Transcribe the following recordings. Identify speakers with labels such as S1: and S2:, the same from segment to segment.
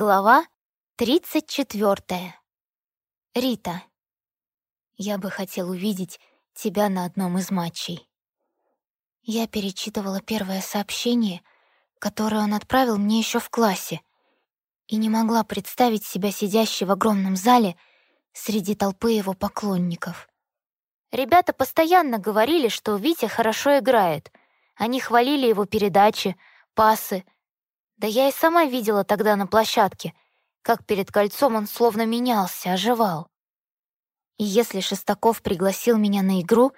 S1: Глава 34. Рита. Я бы хотел увидеть тебя на одном из матчей. Я перечитывала первое сообщение, которое он отправил мне еще в классе, и не могла представить себя сидящей в огромном зале среди толпы его поклонников. Ребята постоянно говорили, что Витя хорошо играет. Они хвалили его передачи, пасы — да я и сама видела тогда на площадке, как перед кольцом он словно менялся, оживал. И если Шестаков пригласил меня на игру,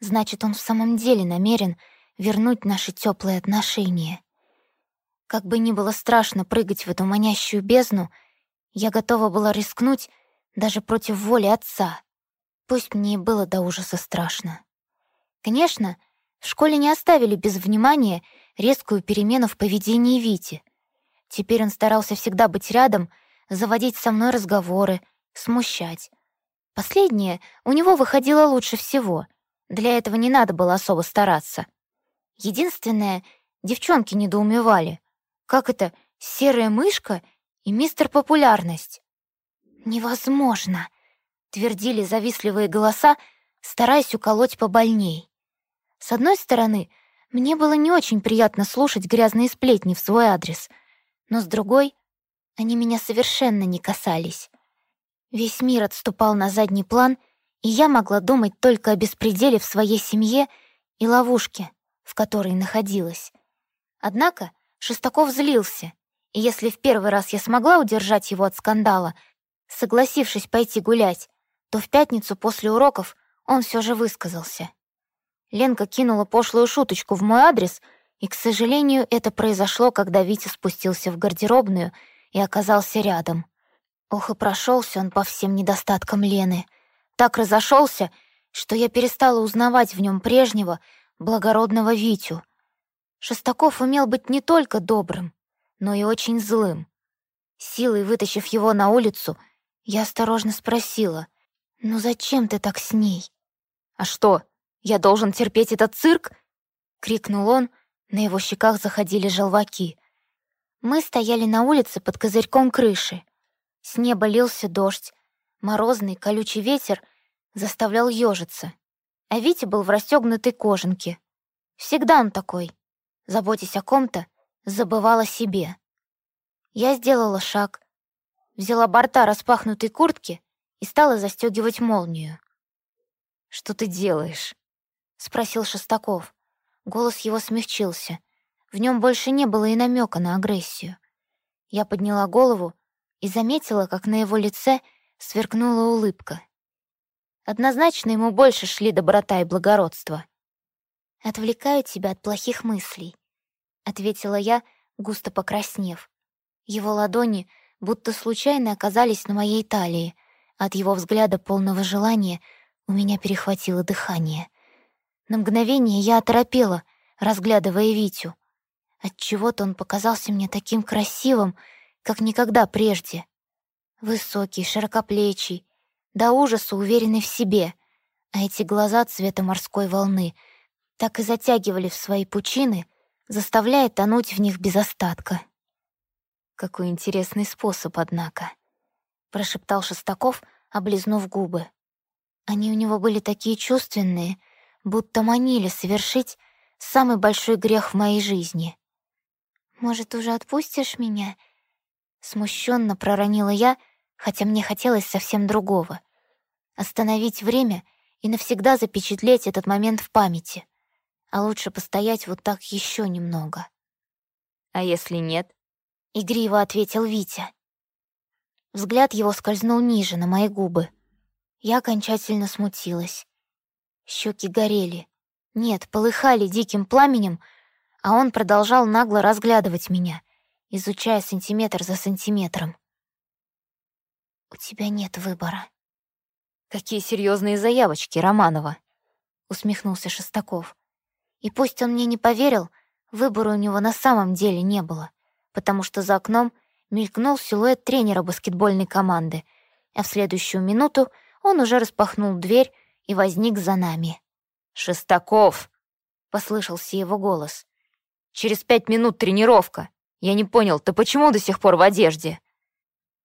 S1: значит, он в самом деле намерен вернуть наши теплые отношения. Как бы ни было страшно прыгать в эту манящую бездну, я готова была рискнуть даже против воли отца. Пусть мне и было до ужаса страшно. Конечно, в школе не оставили без внимания резкую перемену в поведении Вити. Теперь он старался всегда быть рядом, заводить со мной разговоры, смущать. Последнее у него выходило лучше всего. Для этого не надо было особо стараться. Единственное, девчонки недоумевали. Как это серая мышка и мистер Популярность? «Невозможно!» — твердили завистливые голоса, стараясь уколоть побольней. С одной стороны, мне было не очень приятно слушать грязные сплетни в свой адрес, но с другой, они меня совершенно не касались. Весь мир отступал на задний план, и я могла думать только о беспределе в своей семье и ловушке, в которой находилась. Однако Шестаков злился, и если в первый раз я смогла удержать его от скандала, согласившись пойти гулять, то в пятницу после уроков он все же высказался. Ленка кинула пошлую шуточку в мой адрес, и, к сожалению, это произошло, когда Витя спустился в гардеробную и оказался рядом. Ох, и прошелся он по всем недостаткам Лены. Так разошелся, что я перестала узнавать в нем прежнего, благородного Витю. Шестаков умел быть не только добрым, но и очень злым. Силой вытащив его на улицу, я осторожно спросила, «Ну зачем ты так с ней?»
S2: «А что?» Я должен терпеть этот цирк?» — крикнул он, на его щеках заходили желваки.
S1: Мы стояли на улице под козырьком крыши. С неба лился дождь, морозный колючий ветер заставлял ёжиться, а Витя был в расстёгнутой кожанке. Всегда он такой, заботясь о ком-то, забывал о себе. Я сделала шаг, взяла борта распахнутой куртки и стала застёгивать молнию.
S2: «Что ты делаешь?»
S1: — спросил Шестаков. Голос его смягчился. В нем больше не было и намека на агрессию. Я подняла голову и заметила, как на его лице сверкнула улыбка. Однозначно ему больше шли доброта и благородство. «Отвлекаю тебя от плохих мыслей», — ответила я, густо покраснев. Его ладони будто случайно оказались на моей талии. От его взгляда полного желания у меня перехватило дыхание. На мгновение я оторопела, разглядывая Витю. Отчего-то он показался мне таким красивым, как никогда прежде. Высокий, широкоплечий, до ужаса уверенный в себе, а эти глаза цвета морской волны так и затягивали в свои пучины, заставляя тонуть в них без остатка.
S2: «Какой интересный способ, однако», — прошептал Шестаков, облизнув губы.
S1: Они у него были такие чувственные — будто манили совершить самый большой грех в моей жизни. «Может, уже отпустишь меня?» Смущенно проронила я, хотя мне хотелось совсем другого. Остановить время и навсегда запечатлеть этот момент в памяти. А лучше постоять вот так еще немного.
S2: «А если нет?»
S1: — игриво ответил Витя. Взгляд его скользнул ниже, на мои губы. Я окончательно смутилась. Щеки горели. Нет, полыхали диким пламенем, а он продолжал нагло разглядывать меня, изучая сантиметр за сантиметром. «У тебя нет выбора».
S2: «Какие серьезные заявочки, Романова!»
S1: — усмехнулся Шестаков. И пусть он мне не поверил, выбора у него на самом деле не было, потому что за окном мелькнул силуэт тренера баскетбольной команды, а в следующую минуту он уже распахнул дверь и возник за нами.
S2: «Шестаков!» — послышался его голос. «Через пять минут тренировка. Я не понял, ты почему до сих пор в одежде?»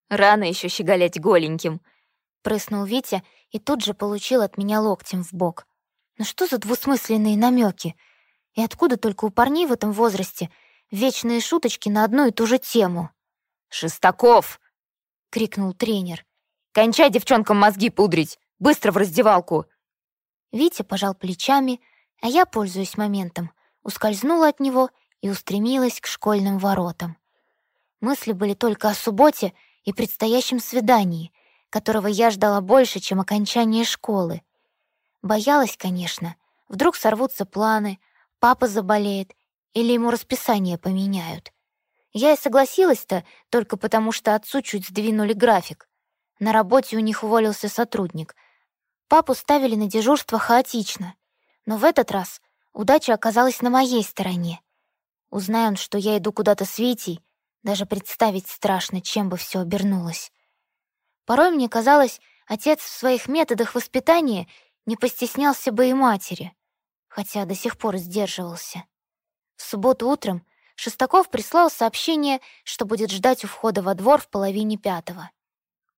S2: Рано еще щеголять голеньким.
S1: Прыснул Витя и тут же получил от меня локтем в бок. Ну что за двусмысленные намеки? И откуда только у парней в этом возрасте вечные шуточки на одну и ту же тему?
S2: «Шестаков!» — крикнул тренер. «Кончай девчонкам мозги пудрить! Быстро в раздевалку!»
S1: Витя пожал плечами, а я, пользуясь моментом, ускользнула от него и устремилась к школьным воротам. Мысли были только о субботе и предстоящем свидании, которого я ждала больше, чем окончание школы. Боялась, конечно, вдруг сорвутся планы, папа заболеет или ему расписание поменяют. Я и согласилась-то только потому, что отцу чуть сдвинули график. На работе у них уволился сотрудник. Папу ставили на дежурство хаотично. Но в этот раз удача оказалась на моей стороне. Узнай он, что я иду куда-то с Витей, даже представить страшно, чем бы все обернулось. Порой мне казалось, отец в своих методах воспитания не постеснялся бы и матери, хотя до сих пор сдерживался. В субботу утром Шестаков прислал сообщение, что будет ждать у входа во двор в половине пятого.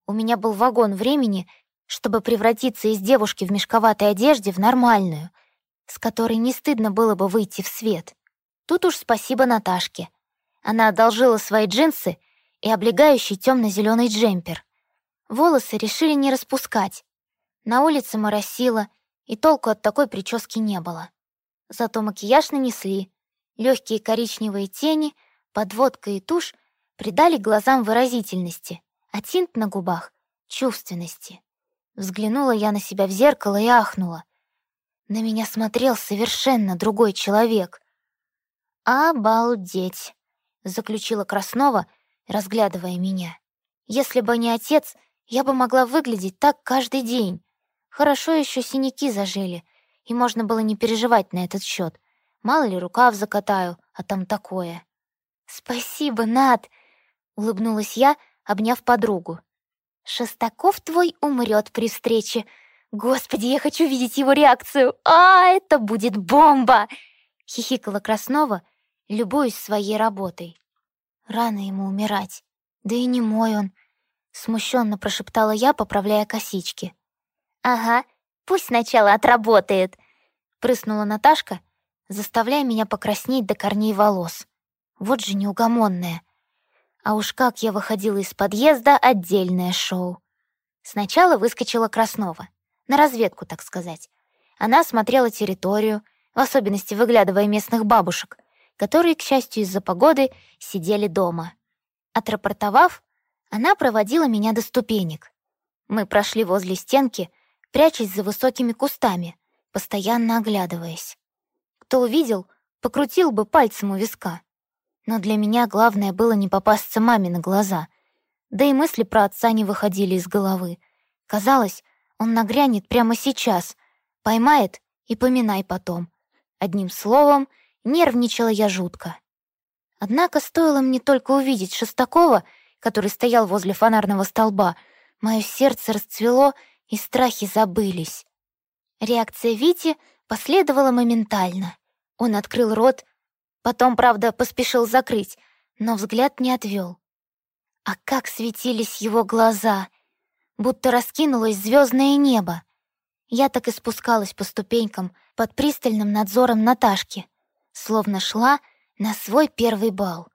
S1: У меня был вагон времени, чтобы превратиться из девушки в мешковатой одежде в нормальную, с которой не стыдно было бы выйти в свет. Тут уж спасибо Наташке. Она одолжила свои джинсы и облегающий темно-зеленый джемпер. Волосы решили не распускать. На улице моросило, и толку от такой прически не было. Зато макияж нанесли. Легкие коричневые тени, подводка и тушь придали глазам выразительности, а тинт на губах — чувственности. Взглянула я на себя в зеркало и ахнула. На меня смотрел совершенно другой человек. «Обалдеть!» — заключила Краснова, разглядывая меня. «Если бы не отец, я бы могла выглядеть так каждый день. Хорошо еще синяки зажили, и можно было не переживать на этот счет. Мало ли рукав закатаю, а там такое. «Спасибо, Над!» — улыбнулась я, обняв подругу. «Шестаков твой умрет при встрече. Господи, я хочу видеть его реакцию! А, это будет бомба!» — хихикала Краснова, любуясь своей работой. Рано ему умирать. Да и не мой он. Смущенно прошептала я, поправляя косички. «Ага, пусть сначала отработает», — прыснула Наташка, заставляя меня покраснеть до корней волос. Вот же неугомонная. А уж как я выходила из подъезда — отдельное шоу. Сначала выскочила Краснова. На разведку, так сказать. Она смотрела территорию, в особенности выглядывая местных бабушек, которые, к счастью, из-за погоды сидели дома. Отрапортовав, она проводила меня до ступенек. Мы прошли возле стенки, прячась за высокими кустами, постоянно оглядываясь. Кто увидел, покрутил бы пальцем у виска. Но для меня главное было не попасться маме на глаза. Да и мысли про отца не выходили из головы. Казалось, он нагрянет прямо сейчас, поймает и поминай потом. Одним словом, нервничала я жутко. Однако стоило мне только увидеть Шестакова — который стоял возле фонарного столба, мое сердце расцвело, и страхи забылись. Реакция Вити последовала моментально. Он открыл рот, потом, правда, поспешил закрыть, но взгляд не отвел. А как светились его глаза! Будто раскинулось звездное небо. Я так и спускалась по ступенькам под пристальным надзором Наташки, словно шла на свой первый бал.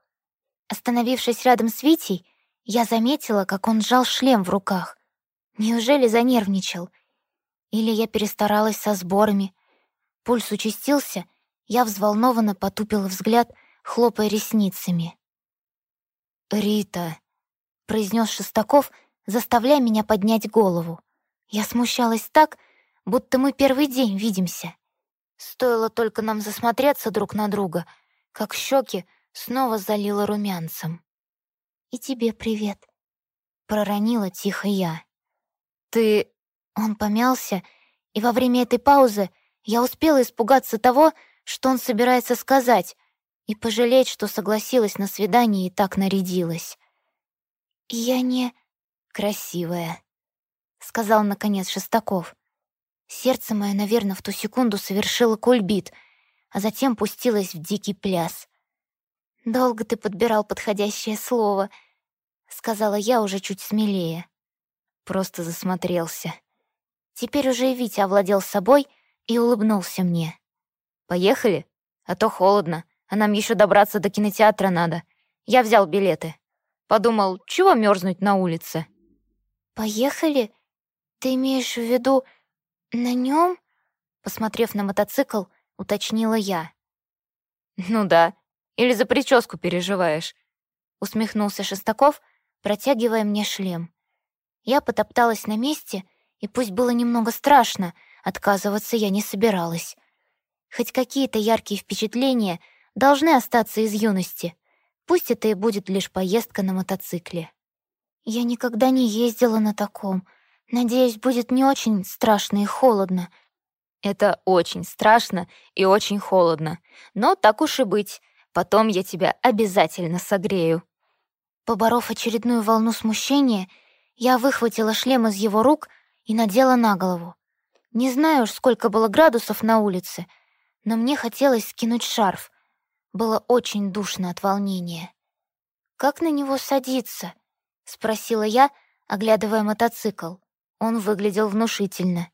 S1: Остановившись рядом с Витей, я заметила, как он сжал шлем в руках. Неужели занервничал? Или я перестаралась со сборами? Пульс участился, я взволнованно потупила взгляд, хлопая ресницами. «Рита», — произнес Шестаков, заставляя меня поднять голову. Я смущалась так, будто мы первый день видимся. Стоило только нам засмотреться друг на друга, как щеки снова залило румянцем. «И тебе привет», — проронила тихо я. «Ты...» Он помялся, и во время этой паузы я успела испугаться того, что он собирается сказать, и пожалеть, что согласилась на свидание и так нарядилась. «Я не... красивая», — сказал наконец Шестаков. Сердце мое, наверное, в ту секунду совершило кульбит, а затем пустилось в дикий пляс. Долго ты подбирал подходящее слово. — сказала я уже чуть смелее.
S2: Просто засмотрелся.
S1: Теперь уже и Витя овладел собой и улыбнулся мне.
S2: «Поехали? А то холодно, а нам еще добраться до кинотеатра надо. Я взял билеты. Подумал, чего мерзнуть на улице?»
S1: «Поехали? Ты имеешь в виду на нем? Посмотрев на мотоцикл, уточнила я.
S2: «Ну да. Или за прическу переживаешь?»
S1: Усмехнулся Шестаков, протягивая мне шлем. Я потопталась на месте, и пусть было немного страшно, отказываться я не собиралась. Хоть какие-то яркие впечатления должны остаться из юности. Пусть это и будет лишь поездка на мотоцикле. Я никогда не ездила на таком. Надеюсь, будет не очень страшно и холодно.
S2: Это очень страшно и очень холодно. Но так уж и быть. Потом я тебя обязательно согрею.
S1: Поборов очередную волну смущения, я выхватила шлем из его рук и надела на голову. Не знаю уж, сколько было градусов на улице, но мне хотелось скинуть шарф. Было очень душно от волнения. «Как на него садиться?» — спросила я, оглядывая мотоцикл. Он выглядел внушительно.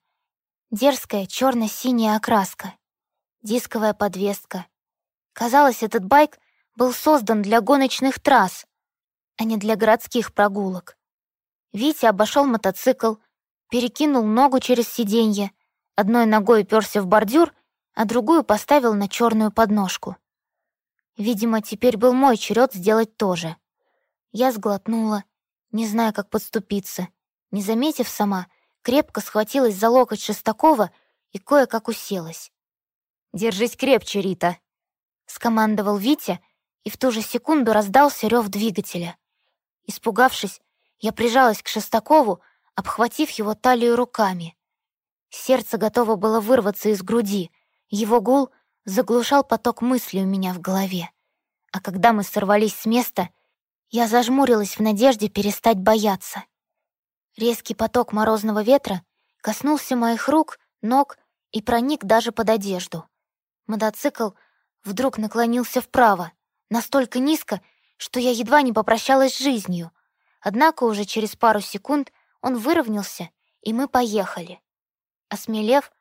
S1: Дерзкая черно синяя окраска, дисковая подвеска. Казалось, этот байк был создан для гоночных трасс, а не для городских прогулок. Витя обошел мотоцикл, перекинул ногу через сиденье, одной ногой уперся в бордюр, а другую поставил на черную подножку. Видимо, теперь был мой черед сделать то же. Я сглотнула, не зная, как подступиться. Не заметив сама, крепко схватилась за локоть Шестакова и кое-как уселась.
S2: «Держись крепче, Рита», — скомандовал Витя, и в ту же секунду раздался рев двигателя.
S1: Испугавшись, я прижалась к Шестакову, обхватив его талию руками. Сердце готово было вырваться из груди, его гул заглушал поток мыслей у меня в голове. А когда мы сорвались с места, я зажмурилась в надежде перестать бояться. Резкий поток морозного ветра коснулся моих рук, ног и проник даже под одежду. Мотоцикл вдруг наклонился вправо, настолько низко, что я едва не попрощалась с жизнью — Однако уже через пару секунд он выровнялся, и мы поехали. Осмелев,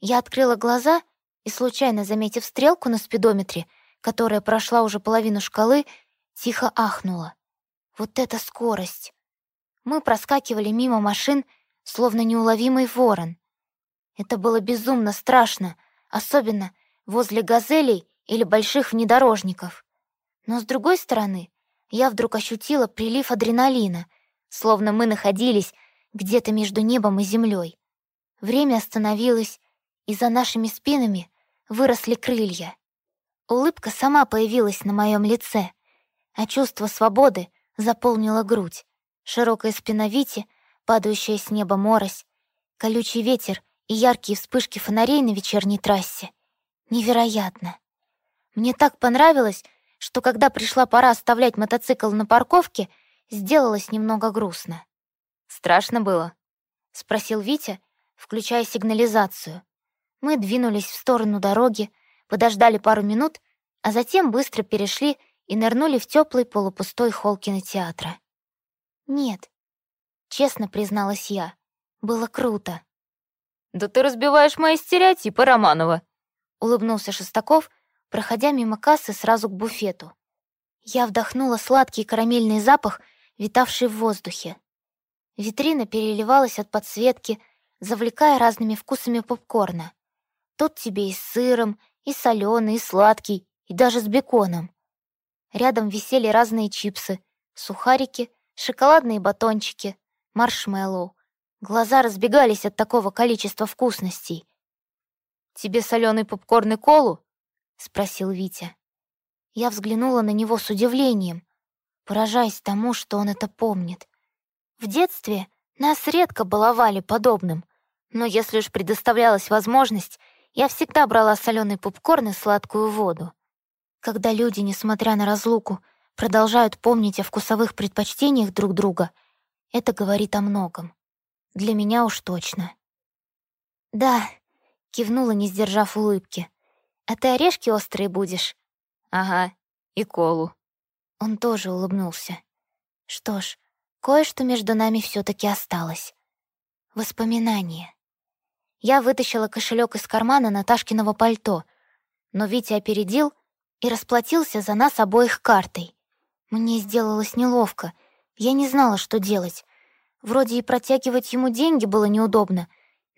S1: я открыла глаза и, случайно заметив стрелку на спидометре, которая прошла уже половину шкалы, тихо ахнула. Вот это скорость! Мы проскакивали мимо машин, словно неуловимый ворон. Это было безумно страшно, особенно возле газелей или больших внедорожников. Но, с другой стороны, я вдруг ощутила прилив адреналина, словно мы находились где-то между небом и землей. Время остановилось, и за нашими спинами выросли крылья. Улыбка сама появилась на моем лице, а чувство свободы заполнило грудь. Широкая спина Вити, падающая с неба морось, колючий ветер и яркие вспышки фонарей на вечерней трассе. Невероятно. Мне так понравилось, что когда пришла пора оставлять мотоцикл на парковке, сделалось немного грустно.
S2: «Страшно было?»
S1: — спросил Витя, включая сигнализацию. Мы двинулись в сторону дороги, подождали пару минут, а затем быстро перешли и нырнули в теплый полупустой холл кинотеатра. «Нет», — честно призналась я, — «было круто».
S2: «Да ты разбиваешь мои стереотипы, Романова», —
S1: улыбнулся Шестаков, проходя мимо кассы сразу к буфету. Я вдохнула сладкий карамельный запах, витавший в воздухе. Витрина переливалась от подсветки, завлекая разными вкусами попкорна. Тут тебе и с сыром, и соленый, и сладкий, и даже с беконом. Рядом висели разные чипсы, сухарики, шоколадные батончики, маршмеллоу. Глаза разбегались от такого количества вкусностей.
S2: «Тебе соленый попкорн и колу?»
S1: — спросил Витя. Я взглянула на него с удивлением, поражаясь тому, что он это помнит. В детстве нас редко баловали подобным, но если уж предоставлялась возможность, я всегда брала соленый попкорн и сладкую воду. Когда люди, несмотря на разлуку, продолжают помнить о вкусовых предпочтениях друг друга, это говорит о многом. Для меня уж точно. «Да», — кивнула, не сдержав улыбки. «А ты орешки острые будешь?»
S2: «Ага, и колу».
S1: Он тоже улыбнулся. Что ж, кое-что между нами все таки осталось. Воспоминания. Я вытащила кошелек из кармана Наташкиного пальто, но Витя опередил и расплатился за нас обоих картой. Мне сделалось неловко, я не знала, что делать. Вроде и протягивать ему деньги было неудобно,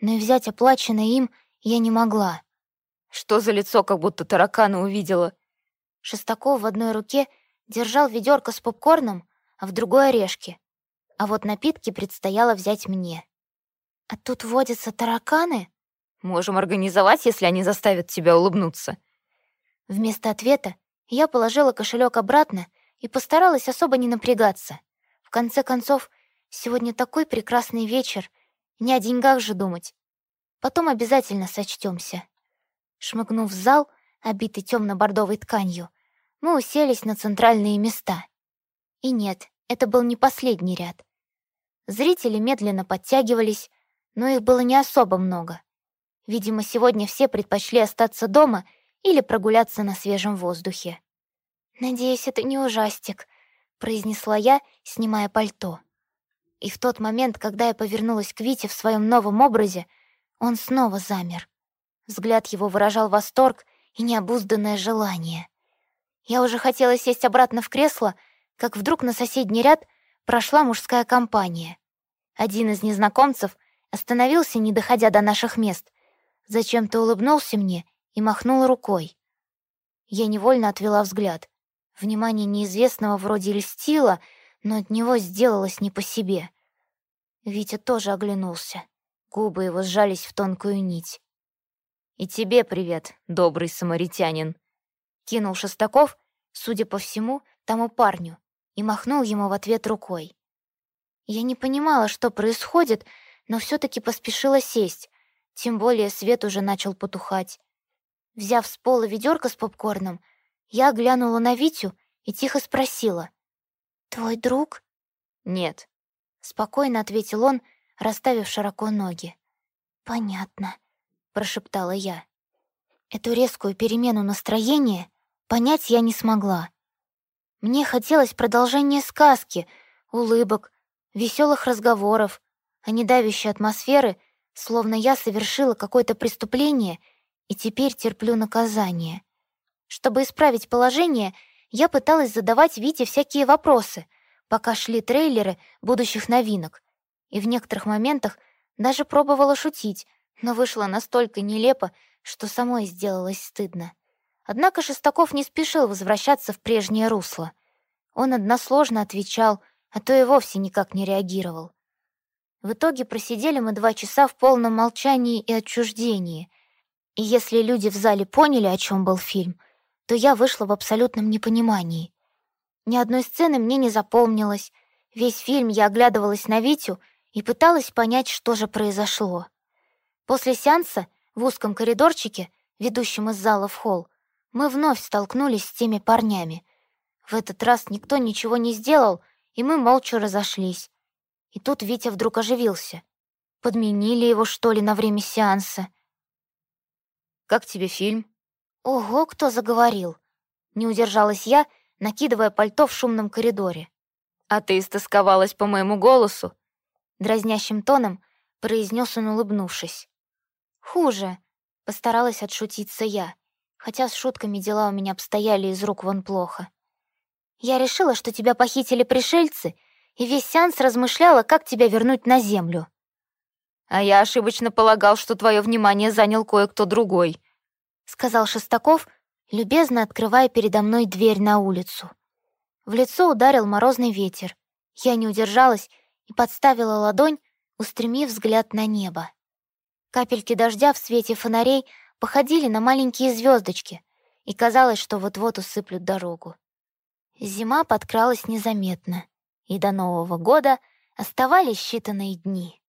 S1: но и взять оплаченное им я не могла.
S2: Что за лицо, как будто таракана увидела?
S1: Шестаков в одной руке держал ведерко с попкорном, а в другой — орешки. А вот напитки предстояло взять мне. «А тут водятся тараканы?»
S2: «Можем организовать, если они заставят тебя улыбнуться».
S1: Вместо ответа я положила кошелек обратно и постаралась особо не напрягаться. В конце концов, сегодня такой прекрасный вечер, не о деньгах же думать. Потом обязательно сочтемся. Шмыгнув в зал, обитый темно-бордовой тканью, мы уселись на центральные места. И нет, это был не последний ряд. Зрители медленно подтягивались, но их было не особо много. Видимо, сегодня все предпочли остаться дома или прогуляться на свежем воздухе. «Надеюсь, это не ужастик», — произнесла я, снимая пальто. И в тот момент, когда я повернулась к Вите в своем новом образе, он снова замер. Взгляд его выражал восторг и необузданное желание. Я уже хотела сесть обратно в кресло, как вдруг на соседний ряд прошла мужская компания. Один из незнакомцев остановился, не доходя до наших мест, зачем-то улыбнулся мне и махнул рукой. Я невольно отвела взгляд. Внимание неизвестного вроде льстило, но от него сделалось не по себе. Витя тоже оглянулся. Губы его сжались в тонкую нить.
S2: «И тебе привет, добрый самаритянин!»
S1: Кинул Шестаков, судя по всему, тому парню, и махнул ему в ответ рукой. Я не понимала, что происходит, но все таки поспешила сесть, тем более свет уже начал потухать. Взяв с пола ведерко с попкорном, я глянула на Витю и тихо спросила. «Твой друг?»
S2: «Нет», —
S1: спокойно ответил он, расставив широко ноги. «Понятно», — прошептала я. Эту резкую перемену настроения понять я не смогла. Мне хотелось продолжения сказки, улыбок, веселых разговоров, а не давящей атмосферы, словно я совершила какое-то преступление и теперь терплю наказание. Чтобы исправить положение, я пыталась задавать Вите всякие вопросы, пока шли трейлеры будущих новинок, и в некоторых моментах даже пробовала шутить, но вышло настолько нелепо, что самой сделалось стыдно. Однако Шестаков не спешил возвращаться в прежнее русло. Он односложно отвечал, а то и вовсе никак не реагировал. В итоге просидели мы два часа в полном молчании и отчуждении. И если люди в зале поняли, о чем был фильм, то я вышла в абсолютном непонимании. Ни одной сцены мне не запомнилось. Весь фильм я оглядывалась на Витю и пыталась понять, что же произошло. После сеанса в узком коридорчике, ведущем из зала в холл, мы вновь столкнулись с теми парнями. В этот раз никто ничего не сделал, и мы молча разошлись. И тут Витя вдруг оживился. Подменили его, что ли, на время сеанса.
S2: «Как тебе фильм?»
S1: «Ого, кто заговорил!» Не удержалась я, накидывая пальто в шумном коридоре.
S2: «А ты истосковалась по моему голосу?»
S1: Дразнящим тоном произнес он, улыбнувшись. «Хуже», — постаралась отшутиться я, хотя с шутками дела у меня обстояли из рук вон плохо. «Я решила, что тебя похитили пришельцы, и весь сеанс размышляла, как тебя вернуть на землю.
S2: А я ошибочно полагал, что твое внимание занял кое-кто другой,
S1: сказал Шестаков, любезно открывая передо мной дверь на улицу. В лицо ударил морозный ветер. Я не удержалась и подставила ладонь, устремив взгляд на небо. Капельки дождя в свете фонарей походили на маленькие звездочки, и казалось, что вот-вот усыплют дорогу. Зима подкралась незаметно и до Нового года оставались считанные дни.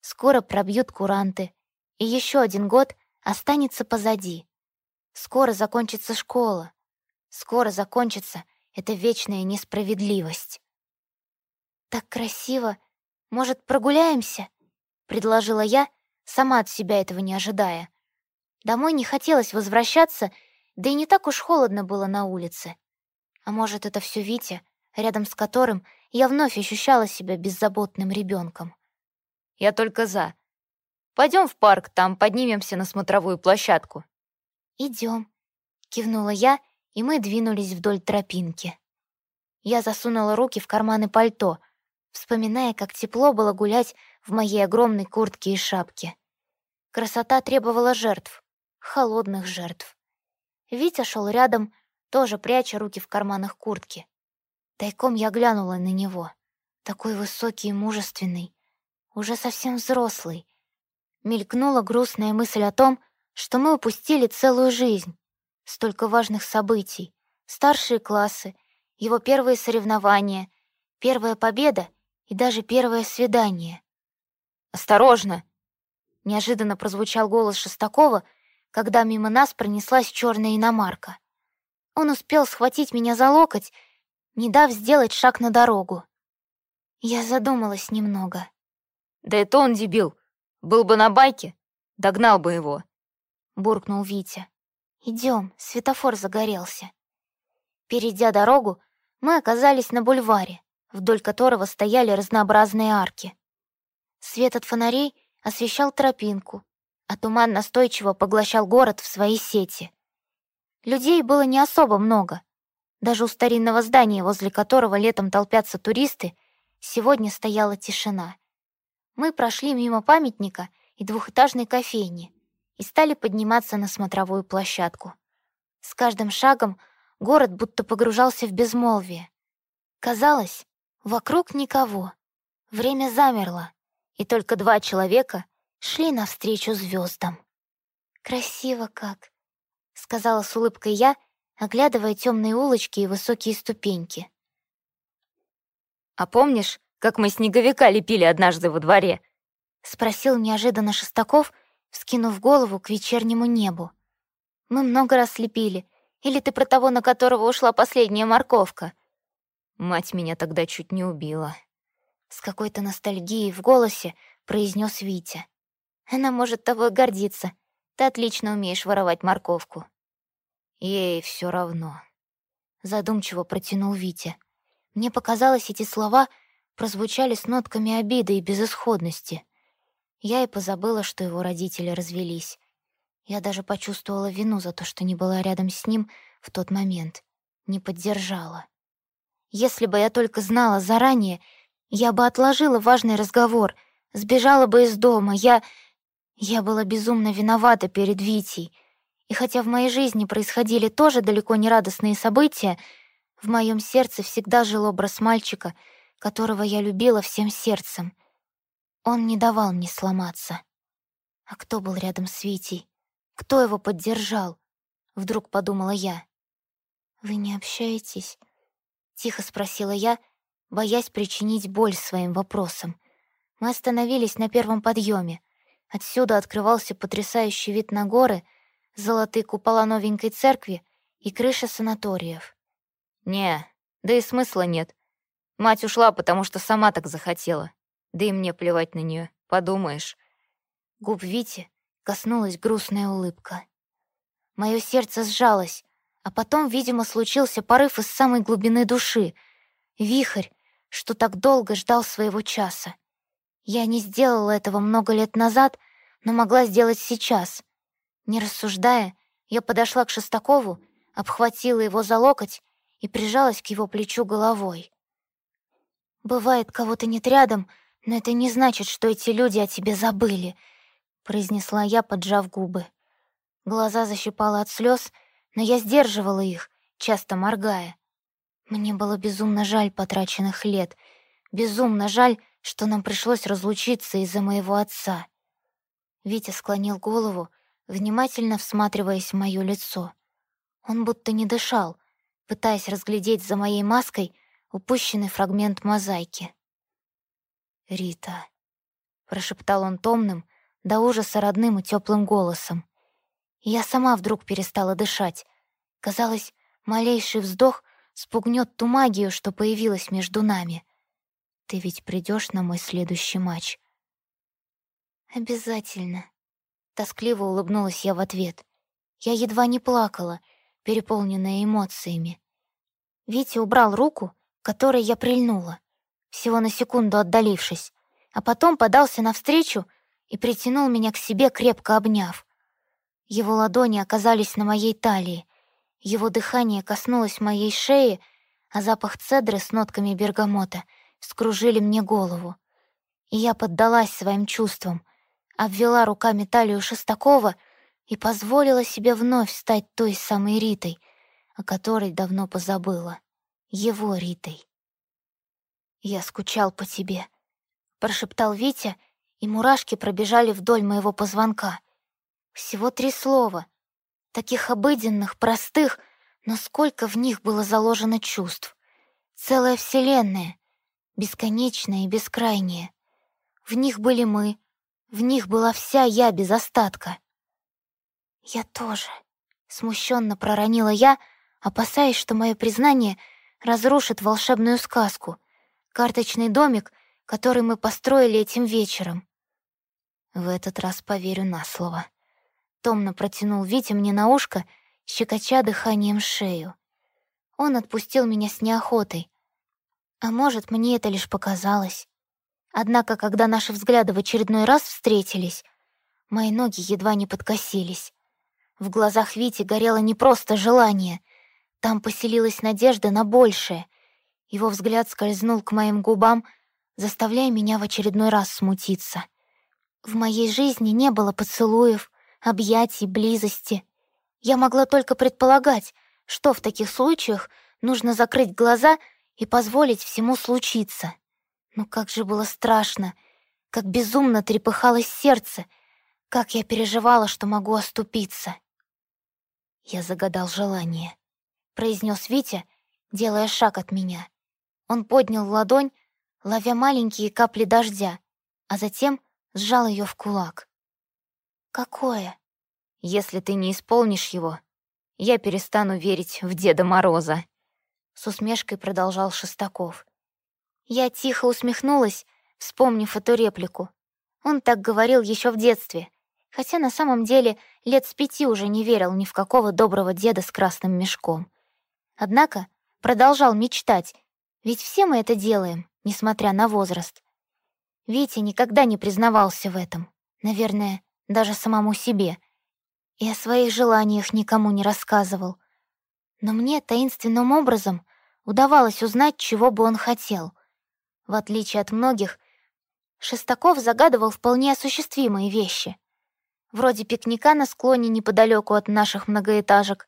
S1: Скоро пробьют куранты, и еще один год останется позади. Скоро закончится школа, скоро закончится эта вечная несправедливость. «Так красиво! Может, прогуляемся?» — предложила я, сама от себя этого не ожидая. Домой не хотелось возвращаться, да и не так уж холодно было на улице. А может, это все Витя, рядом с которым я вновь ощущала себя беззаботным ребенком.
S2: «Я только за. Пойдем в парк, там поднимемся на смотровую площадку».
S1: Идем, кивнула я, и мы двинулись вдоль тропинки. Я засунула руки в карманы пальто, вспоминая, как тепло было гулять в моей огромной куртке и шапке. Красота требовала жертв, холодных жертв. Витя шел рядом, тоже пряча руки в карманах куртки. Тайком я глянула на него. Такой высокий и мужественный, уже совсем взрослый. Мелькнула грустная мысль о том, что мы упустили целую жизнь. Столько важных событий. Старшие классы, его первые соревнования, первая победа и даже первое свидание.
S2: «Осторожно!»
S1: — неожиданно прозвучал голос Шестакова, когда мимо нас пронеслась черная иномарка. Он успел схватить меня за локоть, не дав сделать шаг на дорогу. Я задумалась немного.
S2: «Да это он дебил. Был бы на байке, догнал бы его», —
S1: буркнул Витя. Идем, светофор загорелся». Перейдя дорогу, мы оказались на бульваре, вдоль которого стояли разнообразные арки. Свет от фонарей освещал тропинку, а туман настойчиво поглощал город в свои сети. Людей было не особо много. Даже у старинного здания, возле которого летом толпятся туристы, сегодня стояла тишина. Мы прошли мимо памятника и двухэтажной кофейни и стали подниматься на смотровую площадку. С каждым шагом город будто погружался в безмолвие. Казалось, вокруг никого. Время замерло, и только два человека шли навстречу звездам. «Красиво как!» — сказала с улыбкой я, оглядывая темные улочки и высокие ступеньки.
S2: «А помнишь, как мы снеговика лепили однажды во дворе?»
S1: — спросил неожиданно Шестаков, вскинув голову к вечернему небу. «Мы много раз лепили. Или ты про того, на которого ушла последняя морковка?»
S2: Мать меня тогда чуть не убила.
S1: С какой-то ностальгией в голосе произнес Витя. «Она может тобой гордиться. Ты отлично умеешь воровать морковку».
S2: «Ей все равно», — задумчиво протянул Витя.
S1: Мне показалось, эти слова прозвучали с нотками обиды и безысходности. Я и позабыла, что его родители развелись. Я даже почувствовала вину за то, что не была рядом с ним в тот момент, не поддержала. Если бы я только знала заранее, я бы отложила важный разговор, сбежала бы из дома. Я... Я была безумно виновата перед Витей. И хотя в моей жизни происходили тоже далеко не радостные события, в моем сердце всегда жил образ мальчика, которого я любила всем сердцем. Он не давал мне сломаться. А кто был рядом с Витей? Кто его поддержал? Вдруг подумала я. «Вы не общаетесь?» — тихо спросила я, боясь причинить боль своим вопросом. Мы остановились на первом подъеме. Отсюда открывался потрясающий вид на горы, золотые купола новенькой церкви и крыша санаториев.
S2: «Не, да и смысла нет. Мать ушла, потому что сама так захотела. Да и мне плевать на нее, подумаешь».
S1: Губ Вити коснулась грустная улыбка. Мое сердце сжалось, а потом, видимо, случился порыв из самой глубины души. Вихрь, что так долго ждал своего часа. Я не сделала этого много лет назад, но могла сделать сейчас. Не рассуждая, я подошла к Шестакову, обхватила его за локоть и прижалась к его плечу головой. «Бывает, кого-то нет рядом, но это не значит, что эти люди о тебе забыли», — произнесла я, поджав губы. Глаза защипала от слез, но я сдерживала их, часто моргая. Мне было безумно жаль потраченных лет, безумно жаль, что нам пришлось разлучиться из-за моего отца. Витя склонил голову, внимательно всматриваясь в моё лицо. Он будто не дышал, пытаясь разглядеть за моей маской упущенный фрагмент мозаики. «Рита», — прошептал он томным, до ужаса родным и теплым голосом. И я сама вдруг перестала дышать. Казалось, малейший вздох спугнет ту магию, что появилась между нами. Ты ведь придешь на мой следующий матч? Обязательно. Тоскливо улыбнулась я в ответ. Я едва не плакала, переполненная эмоциями. Витя убрал руку, которой я прильнула. всего на секунду отдалившись, а потом подался навстречу и притянул меня к себе, крепко обняв. Его ладони оказались на моей талии, его дыхание коснулось моей шеи, а запах цедры с нотками бергамота скружили мне голову. И я поддалась своим чувствам, обвела руками талию Шестакова и позволила себе вновь стать той самой Ритой, о которой давно позабыла. Его Ритой. «Я скучал по тебе», — прошептал Витя, и мурашки пробежали вдоль моего позвонка. Всего три слова, таких обыденных, простых, но сколько в них было заложено чувств. Целая вселенная, бесконечная и бескрайняя. В них были мы, в них была вся я без остатка. «Я тоже», — смущенно проронила я, опасаясь, что мое признание разрушит волшебную сказку, карточный домик, который мы построили этим вечером. В этот раз поверю на слово. Томно протянул Витя мне на ушко, щекоча дыханием шею. Он отпустил меня с неохотой. А может, мне это лишь показалось. Однако, когда наши взгляды в очередной раз встретились, мои ноги едва не подкосились. В глазах Вити горело не просто желание. Там поселилась надежда на большее. Его взгляд скользнул к моим губам, заставляя меня в очередной раз смутиться. В моей жизни не было поцелуев, объятий, близости. Я могла только предполагать, что в таких случаях нужно закрыть глаза и позволить всему случиться. Но как же было страшно, как безумно трепыхалось сердце, как я переживала, что могу оступиться. «Я загадал желание», — произнес Витя, делая шаг от меня. Он поднял ладонь, ловя маленькие капли дождя, а затем сжал ее в кулак. «Какое?» «Если ты не исполнишь его, я перестану верить в Деда Мороза», — с усмешкой продолжал Шестаков. Я тихо усмехнулась, вспомнив эту реплику. Он так говорил еще в детстве, хотя на самом деле лет с пяти уже не верил ни в какого доброго деда с красным мешком. Однако продолжал мечтать ведь все мы это делаем, несмотря на возраст. Витя никогда не признавался в этом, наверное, даже самому себе, и о своих желаниях никому не рассказывал. Но мне таинственным образом удавалось узнать, чего бы он хотел. В отличие от многих, Шестаков загадывал вполне осуществимые вещи. Вроде пикника на склоне неподалеку от наших многоэтажек,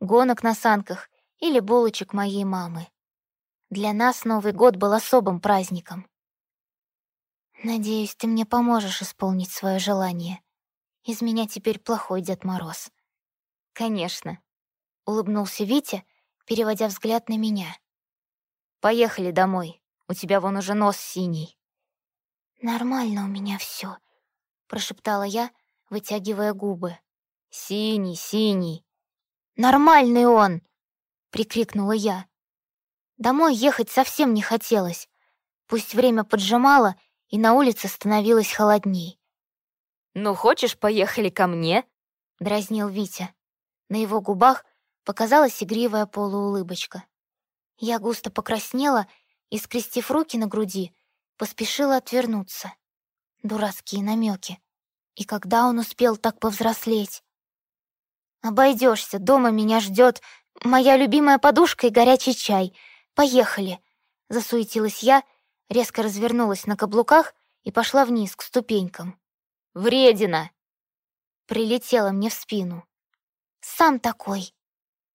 S1: гонок на санках или булочек моей мамы. Для нас Новый год был особым праздником. Надеюсь, ты мне поможешь исполнить свое желание. Из меня теперь плохой Дед Мороз. Конечно, улыбнулся Витя, переводя взгляд на меня. Поехали домой. У тебя вон уже нос синий. Нормально у меня все, прошептала я, вытягивая губы. Синий, синий. Нормальный он, прикрикнула я. Домой ехать совсем не хотелось. Пусть время поджимало, и на улице становилось холодней. «Ну, хочешь, поехали ко мне?» — дразнил Витя. На его губах показалась игривая полуулыбочка. Я густо покраснела и, скрестив руки на груди, поспешила отвернуться. Дурацкие намеки. И когда он успел так повзрослеть? Обойдешься, дома меня ждет моя любимая подушка и горячий чай — «Поехали!» — засуетилась я, резко развернулась на каблуках и пошла вниз к ступенькам. «Вредина!» — прилетела мне в спину. «Сам такой!»